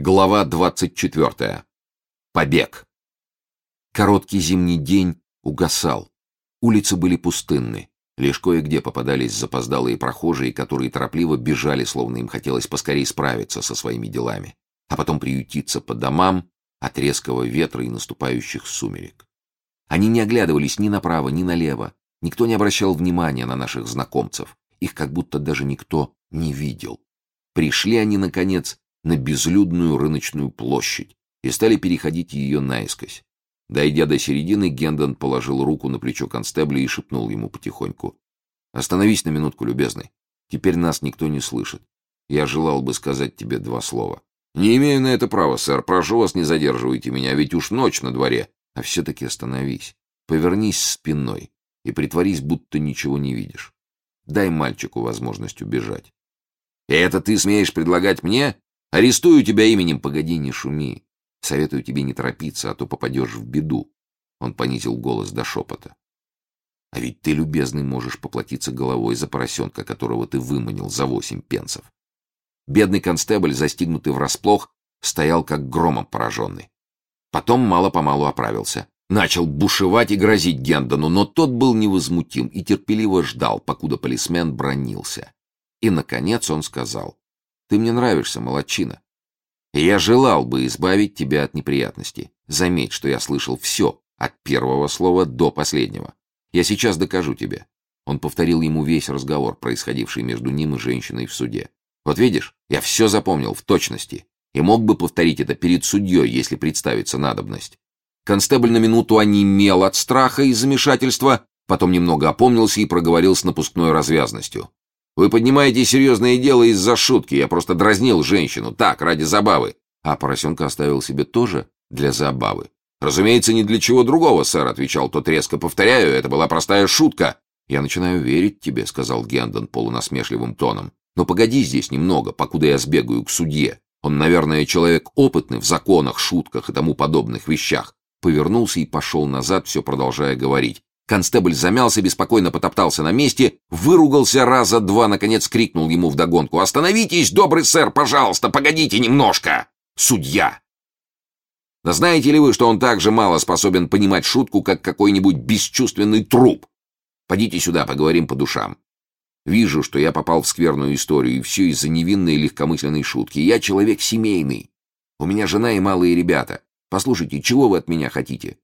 Глава 24. Побег. Короткий зимний день угасал. Улицы были пустынны. Лишь кое-где попадались запоздалые прохожие, которые торопливо бежали, словно им хотелось поскорее справиться со своими делами, а потом приютиться по домам от резкого ветра и наступающих сумерек. Они не оглядывались ни направо, ни налево. Никто не обращал внимания на наших знакомцев. Их как будто даже никто не видел. Пришли они, наконец, на безлюдную рыночную площадь и стали переходить ее наискось. Дойдя до середины, Гендон положил руку на плечо констебля и шепнул ему потихоньку. «Остановись на минутку, любезный. Теперь нас никто не слышит. Я желал бы сказать тебе два слова». «Не имею на это права, сэр. Прошу вас, не задерживайте меня, ведь уж ночь на дворе. А все-таки остановись. Повернись спиной и притворись, будто ничего не видишь. Дай мальчику возможность убежать». «И это ты смеешь предлагать мне?» Арестую тебя именем, погоди, не шуми. Советую тебе не торопиться, а то попадешь в беду. Он понизил голос до шепота. А ведь ты, любезный, можешь поплатиться головой за поросенка, которого ты выманил за восемь пенсов. Бедный констебль, застигнутый врасплох, стоял как громом пораженный. Потом мало-помалу оправился. Начал бушевать и грозить Гендону, но тот был невозмутим и терпеливо ждал, покуда полисмен бронился. И, наконец, он сказал. Ты мне нравишься, молодчина. Я желал бы избавить тебя от неприятностей. Заметь, что я слышал все, от первого слова до последнего. Я сейчас докажу тебе. Он повторил ему весь разговор, происходивший между ним и женщиной в суде. Вот видишь, я все запомнил в точности. И мог бы повторить это перед судьей, если представится надобность. Констебль на минуту онемел от страха и замешательства, потом немного опомнился и проговорил с напускной развязностью. Вы поднимаете серьезное дело из-за шутки. Я просто дразнил женщину. Так, ради забавы. А поросенка оставил себе тоже для забавы. «Разумеется, ни для чего другого, сэр», — отвечал тот резко. «Повторяю, это была простая шутка». «Я начинаю верить тебе», — сказал Гендон полунасмешливым тоном. «Но погоди здесь немного, покуда я сбегаю к судье. Он, наверное, человек опытный в законах, шутках и тому подобных вещах». Повернулся и пошел назад, все продолжая говорить. Констебль замялся, беспокойно потоптался на месте, выругался раза два, наконец крикнул ему вдогонку. «Остановитесь, добрый сэр, пожалуйста, погодите немножко! Судья!» Да знаете ли вы, что он так же мало способен понимать шутку, как какой-нибудь бесчувственный труп? Подите сюда, поговорим по душам. Вижу, что я попал в скверную историю, и все из-за невинной легкомысленной шутки. Я человек семейный. У меня жена и малые ребята. Послушайте, чего вы от меня хотите?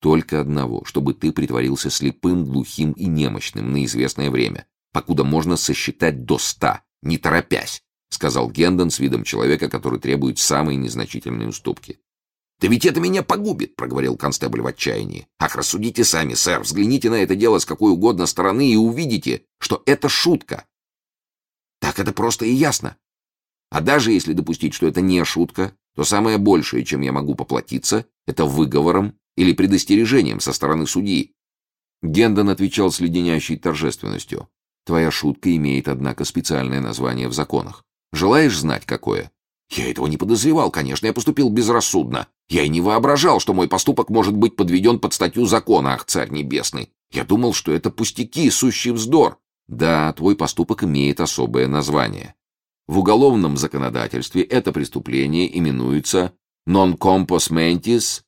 Только одного, чтобы ты притворился слепым, глухим и немощным на известное время, покуда можно сосчитать до ста, не торопясь, сказал Гендон с видом человека, который требует самые незначительные уступки. «Да ведь это меня погубит», — проговорил констебль в отчаянии. «Ах, рассудите сами, сэр, взгляните на это дело с какой угодно стороны и увидите, что это шутка». Так это просто и ясно. А даже если допустить, что это не шутка, то самое большее, чем я могу поплатиться, это выговором или предостережением со стороны судьи. Гендон отвечал с леденящей торжественностью. Твоя шутка имеет, однако, специальное название в законах. Желаешь знать, какое? Я этого не подозревал, конечно, я поступил безрассудно. Я и не воображал, что мой поступок может быть подведен под статью закона, ах, царь небесный. Я думал, что это пустяки, сущий вздор. Да, твой поступок имеет особое название. В уголовном законодательстве это преступление именуется non compos mentis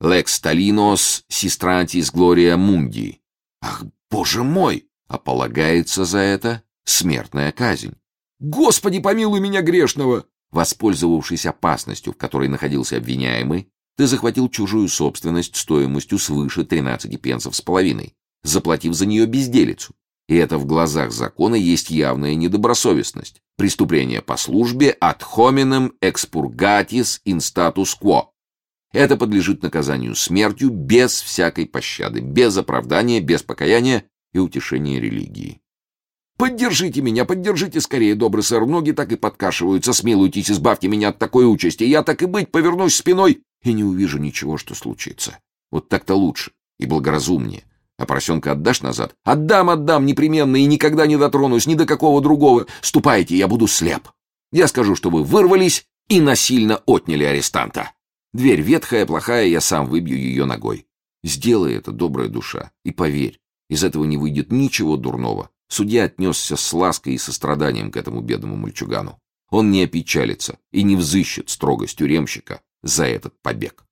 Лекс Талинос Систрантис Глория Мунди. Ах, боже мой! А полагается за это смертная казнь. Господи, помилуй меня грешного! Воспользовавшись опасностью, в которой находился обвиняемый, ты захватил чужую собственность стоимостью свыше 13 пенсов с половиной, заплатив за нее безделицу. И это в глазах закона есть явная недобросовестность. Преступление по службе ad hominem expurgatis in status quo. Это подлежит наказанию смертью без всякой пощады, без оправдания, без покаяния и утешения религии. Поддержите меня, поддержите скорее, добрый сэр. Ноги так и подкашиваются. Смилуйтесь, избавьте меня от такой участи. Я так и быть повернусь спиной и не увижу ничего, что случится. Вот так-то лучше и благоразумнее. А поросенка отдашь назад? Отдам, отдам, непременно, и никогда не дотронусь ни до какого другого. Ступайте, я буду слеп. Я скажу, что вы вырвались и насильно отняли арестанта. Дверь ветхая, плохая, я сам выбью ее ногой. Сделай это, добрая душа, и поверь, из этого не выйдет ничего дурного. Судья отнесся с лаской и состраданием к этому бедному мальчугану. он не опечалится и не взыщет строгость тюремщика за этот побег.